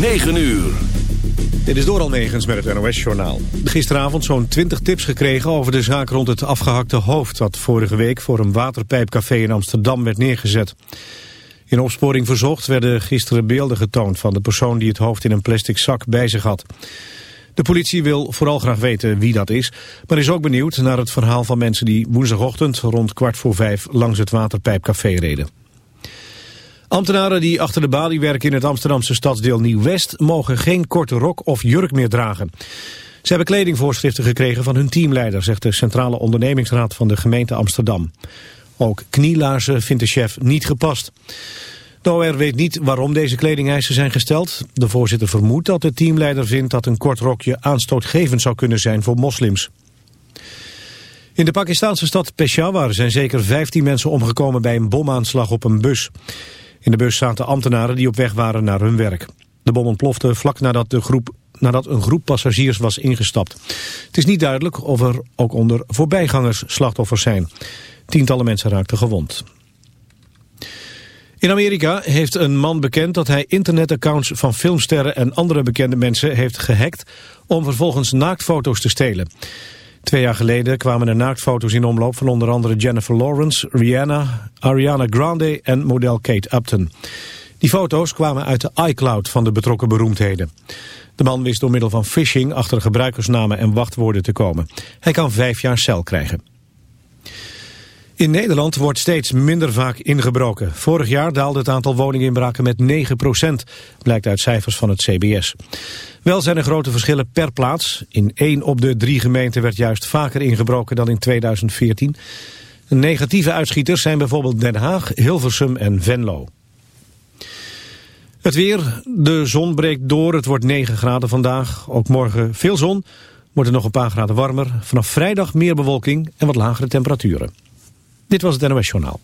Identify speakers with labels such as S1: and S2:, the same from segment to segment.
S1: 9 uur.
S2: Dit is door Almegens met het NOS-journaal. Gisteravond zo'n 20 tips gekregen over de zaak rond het afgehakte hoofd... dat vorige week voor een waterpijpcafé in Amsterdam werd neergezet. In opsporing verzocht werden gisteren beelden getoond... van de persoon die het hoofd in een plastic zak bij zich had. De politie wil vooral graag weten wie dat is... maar is ook benieuwd naar het verhaal van mensen die woensdagochtend... rond kwart voor vijf langs het waterpijpcafé reden. Ambtenaren die achter de balie werken in het Amsterdamse stadsdeel Nieuw-West... mogen geen korte rok of jurk meer dragen. Ze hebben kledingvoorschriften gekregen van hun teamleider... zegt de Centrale Ondernemingsraad van de gemeente Amsterdam. Ook knielaarzen vindt de chef niet gepast. De OR weet niet waarom deze kledingeisen zijn gesteld. De voorzitter vermoedt dat de teamleider vindt dat een kort rokje aanstootgevend zou kunnen zijn voor moslims. In de Pakistanse stad Peshawar zijn zeker 15 mensen omgekomen bij een bomaanslag op een bus. In de bus zaten ambtenaren die op weg waren naar hun werk. De bom ontplofte vlak nadat, de groep, nadat een groep passagiers was ingestapt. Het is niet duidelijk of er ook onder voorbijgangers slachtoffers zijn. Tientallen mensen raakten gewond. In Amerika heeft een man bekend dat hij internetaccounts van filmsterren en andere bekende mensen heeft gehackt om vervolgens naaktfoto's te stelen. Twee jaar geleden kwamen er naaktfoto's in omloop van onder andere Jennifer Lawrence, Rihanna, Ariana Grande en model Kate Upton. Die foto's kwamen uit de iCloud van de betrokken beroemdheden. De man wist door middel van phishing achter gebruikersnamen en wachtwoorden te komen. Hij kan vijf jaar cel krijgen. In Nederland wordt steeds minder vaak ingebroken. Vorig jaar daalde het aantal woninginbraken met 9% blijkt uit cijfers van het CBS. Wel zijn er grote verschillen per plaats. In één op de drie gemeenten werd juist vaker ingebroken dan in 2014. Negatieve uitschieters zijn bijvoorbeeld Den Haag, Hilversum en Venlo. Het weer, de zon breekt door, het wordt 9 graden vandaag. Ook morgen veel zon, wordt het nog een paar graden warmer. Vanaf vrijdag meer bewolking en wat lagere temperaturen. Dit was het NOS Journaal.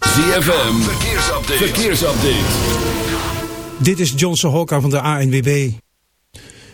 S1: ZFM, verkeersupdate. verkeersupdate.
S3: Dit is Johnson Hokka van de ANWB.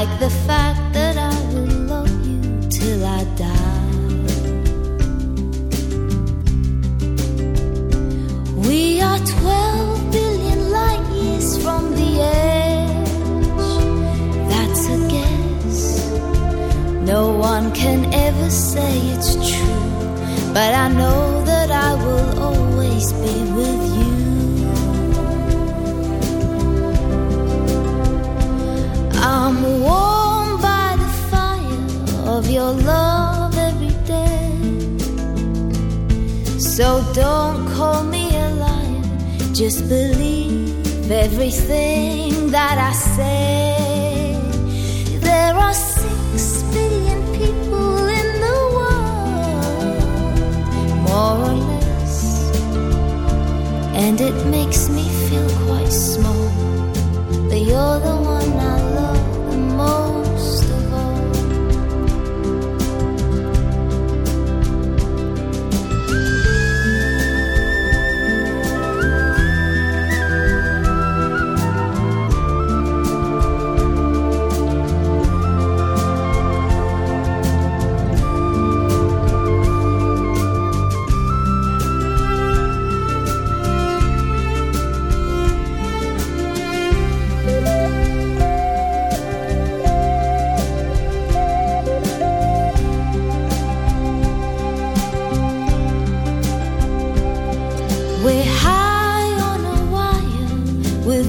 S4: Like the fact that I will love you till I die. We are 12 billion light years from the edge. That's a guess. No one can ever say it's true, but I know your love every day. So don't call me a liar, just believe everything that I say. There are six billion people in the world, more or less, and it makes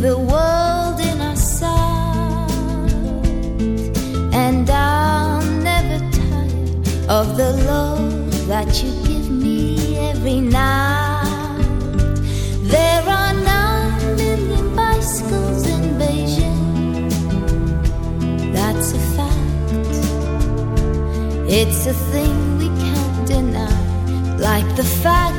S4: the world in our sight, and I'll never tire of the love that you give me every night. There are nine million bicycles in Beijing. That's a fact. It's a thing we can't deny, like the fact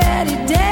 S5: Betty
S6: Day.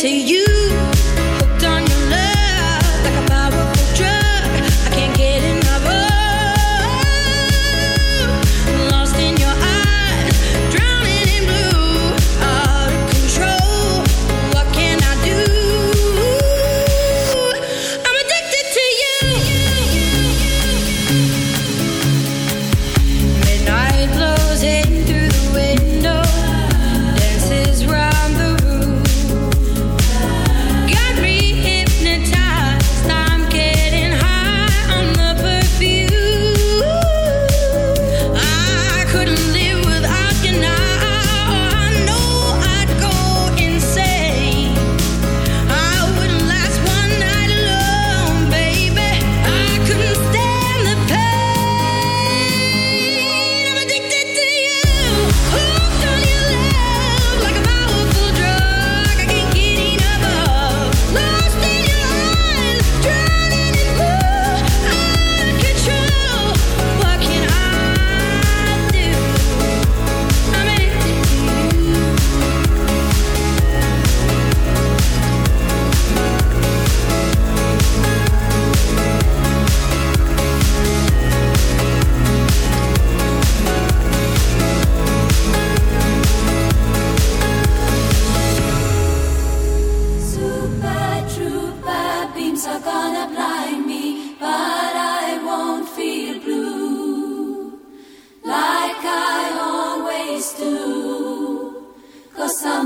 S6: To you.